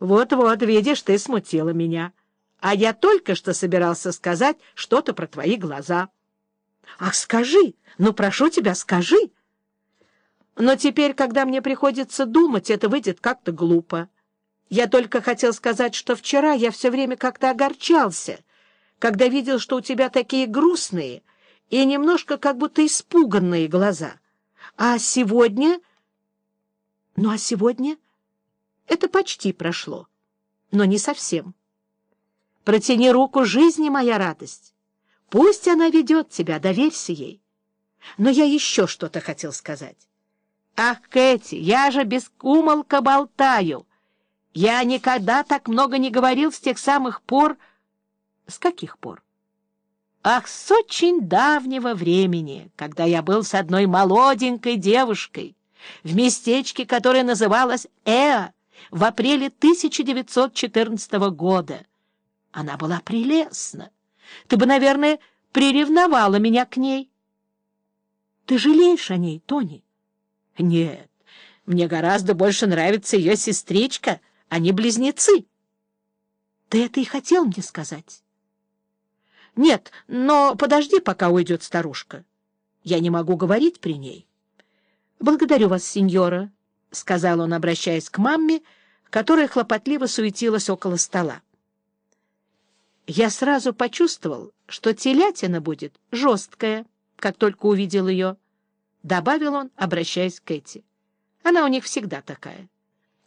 Вот-вот, видишь, ты смутила меня. А я только что собирался сказать что-то про твои глаза. Ах, скажи, ну, прошу тебя, скажи. Но теперь, когда мне приходится думать, это выйдет как-то глупо. Я только хотел сказать, что вчера я все время как-то огорчался, когда видел, что у тебя такие грустные и немножко как будто испуганные глаза. А сегодня... Ну, а сегодня... Это почти прошло, но не совсем. Протяни руку жизни, моя радость. Пусть она ведет тебя, доверься ей. Но я еще что-то хотел сказать. Ах, Кэти, я же без умолка болтаю. Я никогда так много не говорил с тех самых пор... С каких пор? Ах, с очень давнего времени, когда я был с одной молоденькой девушкой в местечке, которое называлось Эа, в апреле 1914 года. Она была прелестна. Ты бы, наверное, приревновала меня к ней. Ты жалеешь о ней, Тони? Нет, мне гораздо больше нравится ее сестричка, а не близнецы. Ты это и хотел мне сказать? Нет, но подожди, пока уйдет старушка. Я не могу говорить при ней. Благодарю вас, сеньора, — сказал он, обращаясь к мамме, которая хлопотливо суетилась около стола. Я сразу почувствовал, что телятина будет жесткая, как только увидел ее, — добавил он, обращаясь к Эти. Она у них всегда такая.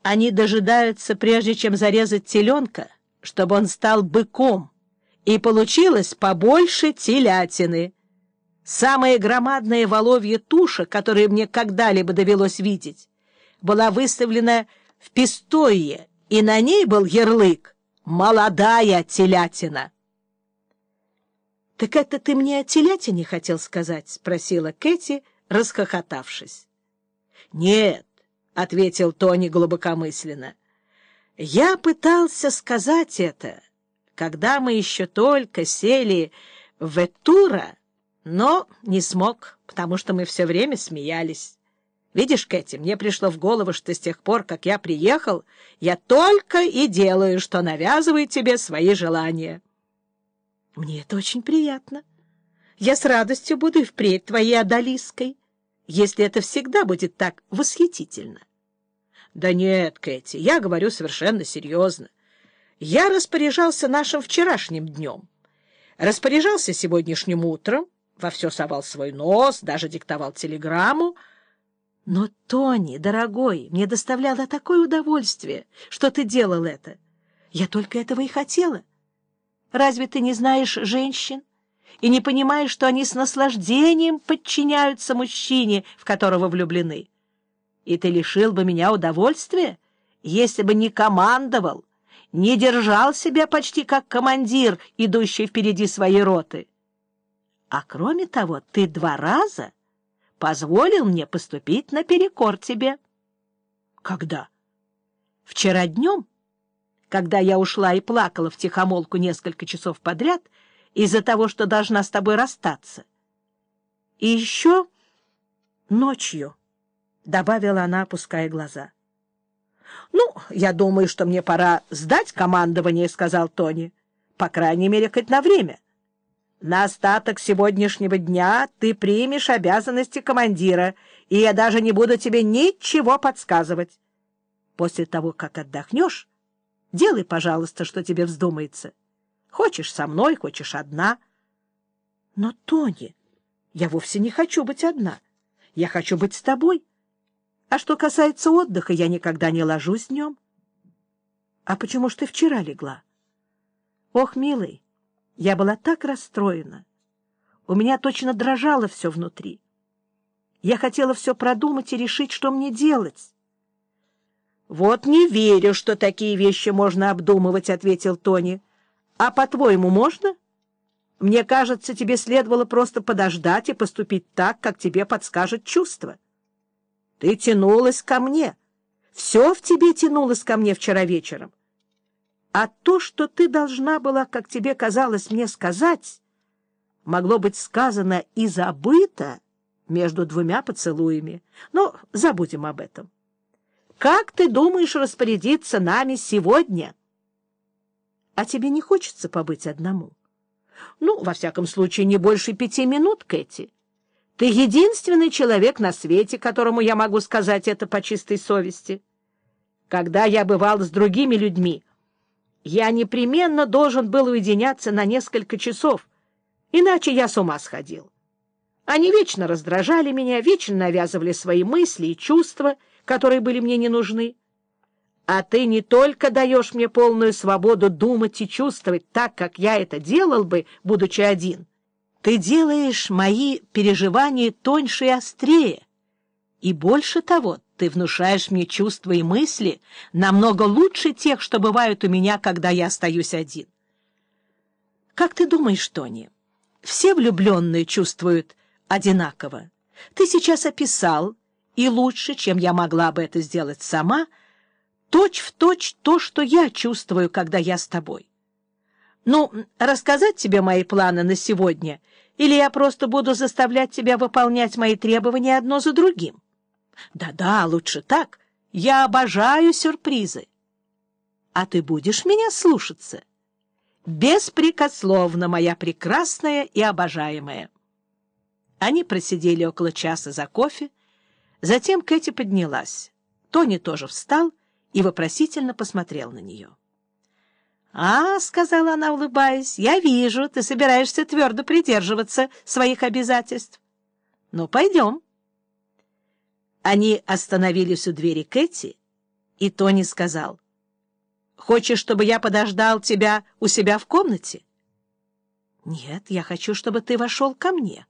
Они дожидаются, прежде чем зарезать теленка, чтобы он стал быком, и получилось побольше телятины. Самая громадная воловья туша, которую мне когда-либо довелось видеть, была выставлена в Пистойе, и на ней был ярлык «Молодая телятина». — Так это ты мне о телятине хотел сказать? — спросила Кэти, расхохотавшись. — Нет, — ответил Тони глубокомысленно. — Я пытался сказать это, когда мы еще только сели в Этура, но не смог, потому что мы все время смеялись. Видишь, Кэти, мне пришло в голову, что с тех пор, как я приехал, я только и делаю, что навязываю тебе свои желания. Мне это очень приятно. Я с радостью буду и впредь твоей одолиской, если это всегда будет так восхитительно. Да нет, Кэти, я говорю совершенно серьезно. Я распоряжался нашим вчерашним днем, распоряжался сегодняшним утром, во все совал свой нос, даже диктовал телеграмму, но, Тони, дорогой, мне доставляло такое удовольствие, что ты делал это. Я только этого и хотела. Разве ты не знаешь женщин и не понимаешь, что они с наслаждением подчиняются мужчине, в которого влюблены? И ты лишил бы меня удовольствия, если бы не командовал, не держал себя почти как командир, идущий впереди своей роты. А кроме того, ты два раза позволил мне поступить наперекор тебе. — Когда? — Вчера днем, когда я ушла и плакала в тихомолку несколько часов подряд из-за того, что должна с тобой расстаться. И еще ночью, — добавила она, опуская глаза. — Ну, я думаю, что мне пора сдать командование, — сказал Тони. — По крайней мере, хоть на время. — на остаток сегодняшнего дня ты примешь обязанности командира, и я даже не буду тебе ничего подсказывать. После того, как отдохнешь, делай, пожалуйста, что тебе вздумается. Хочешь со мной, хочешь одна. Но, Тони, я вовсе не хочу быть одна. Я хочу быть с тобой. А что касается отдыха, я никогда не ложусь днем. А почему ж ты вчера легла? Ох, милый, я была так расстроена. У меня точно дрожало все внутри. Я хотела все продумать и решить, что мне делать. — Вот не верю, что такие вещи можно обдумывать, — ответил Тони. — А по-твоему, можно? Мне кажется, тебе следовало просто подождать и поступить так, как тебе подскажет чувство. Ты тянулась ко мне. Все в тебе тянулось ко мне вчера вечером. А то, что ты должна была, как тебе казалось мне сказать, могло быть сказано и забыто между двумя поцелуями. Но забудем об этом. Как ты думаешь распорядиться нами сегодня? А тебе не хочется побыть одному? Ну, во всяком случае, не больше пяти минут, Кэти. Ты единственный человек на свете, которому я могу сказать это по чистой совести. Когда я бывал с другими людьми, я непременно должен был уединяться на несколько часов, иначе я с ума сходил. Они вечно раздражали меня, вечно навязывали свои мысли и чувства, которые были мне не нужны. А ты не только даешь мне полную свободу думать и чувствовать так, как я это делал бы, будучи один, ты делаешь мои переживания тоньше и острее. И больше того, ты внушаешь мне чувства и мысли намного лучше тех, что бывают у меня, когда я остаюсь один. Как ты думаешь, Тони, все влюбленные чувствуют одинаково? Ты сейчас описал, и лучше, чем я могла бы это сделать сама, точь-в-точь то, что я чувствую, когда я с тобой. Ну, рассказать тебе мои планы на сегодня — или я просто буду заставлять тебя выполнять мои требования одно за другим? Да-да, лучше так. Я обожаю сюрпризы. А ты будешь меня слушаться? Беспрекословно, моя прекрасная и обожаемая. Они просидели около часа за кофе. Затем Кэти поднялась. Тони тоже встал и вопросительно посмотрел на нее. — А, — сказала она, улыбаясь, — я вижу, ты собираешься твердо придерживаться своих обязательств. Ну, пойдем. Они остановились у двери Кэти, и Тони сказал, — Хочешь, чтобы я подождал тебя у себя в комнате? — Нет, я хочу, чтобы ты вошел ко мне.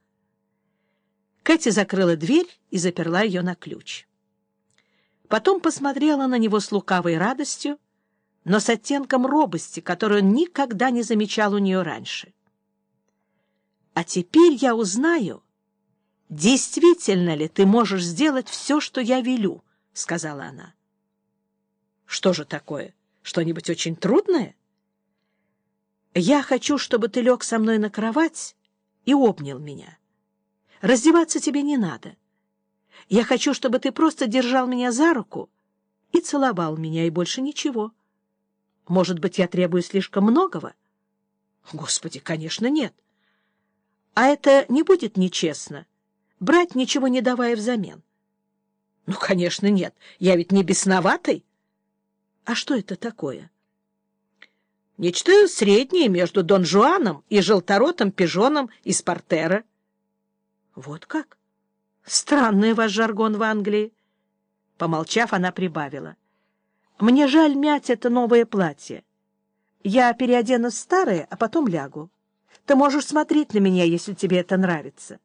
Кэти закрыла дверь и заперла ее на ключ. Потом посмотрела на него с лукавой радостью, но с оттенком робости, которую он никогда не замечал у нее раньше. «А теперь я узнаю, действительно ли ты можешь сделать все, что я велю», — сказала она. «Что же такое? Что-нибудь очень трудное?» «Я хочу, чтобы ты лег со мной на кровать и обнял меня. Раздеваться тебе не надо. Я хочу, чтобы ты просто держал меня за руку и целовал меня, и больше ничего». Может быть, я требую слишком многого? Господи, конечно, нет. А это не будет нечестно. Брать ничего не давая взамен. Ну, конечно, нет. Я ведь не бесноватый. А что это такое? Нечто среднее между Дон Жуаном и желторотым пижоном из портера. Вот как? Странный ваш жаргон в Англии. Помолчав, она прибавила. Мне жаль мять это новое платье. Я переодену старое, а потом лягу. Ты можешь смотреть на меня, если тебе это нравится.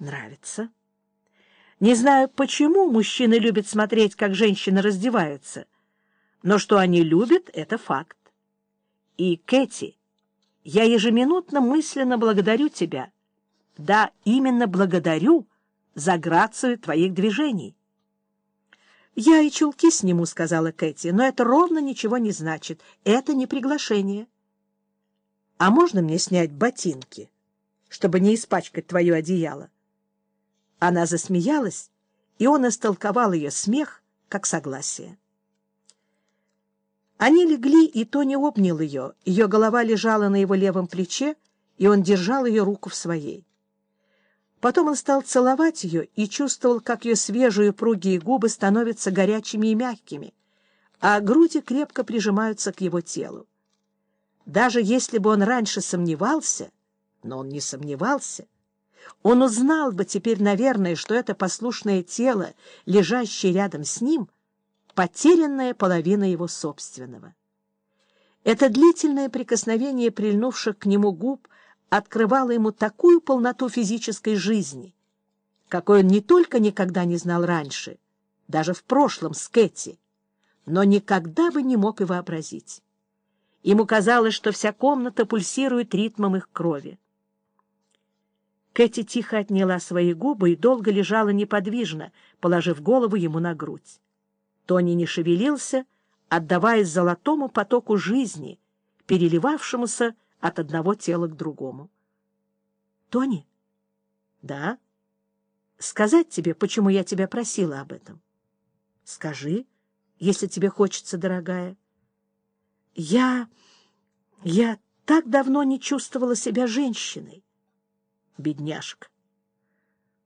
Нравится? Не знаю, почему мужчины любят смотреть, как женщины раздеваются. Но что они любят — это факт. И, Кэти, я ежеминутно мысленно благодарю тебя. Да, именно благодарю за грацию твоих движений. «Я и чулки сниму», — сказала Кэти, — «но это ровно ничего не значит. Это не приглашение». «А можно мне снять ботинки, чтобы не испачкать твое одеяло?» Она засмеялась, и он истолковал ее смех как согласие. Они легли, и Тони обнял ее. Ее голова лежала на его левом плече, и он держал ее руку в своей. Потом он стал целовать ее и чувствовал, как ее свежие упругие губы становятся горячими и мягкими, а груди крепко прижимаются к его телу. Даже если бы он раньше сомневался, но он не сомневался, он узнал бы теперь, наверное, что это послушное тело, лежащее рядом с ним, потерянная половина его собственного. Это длительное прикосновение прильнувших к нему губ — открывала ему такую полноту физической жизни, какой он не только никогда не знал раньше, даже в прошлом с Кэти, но никогда бы не мог и вообразить. Ему казалось, что вся комната пульсирует ритмом их крови. Кэти тихо отняла свои губы и долго лежала неподвижно, положив голову ему на грудь. Тони не шевелился, отдаваясь золотому потоку жизни, переливавшемуся от одного тела к другому. — Тони? — Да. — Сказать тебе, почему я тебя просила об этом? — Скажи, если тебе хочется, дорогая. Я... я так давно не чувствовала себя женщиной. Бедняжка.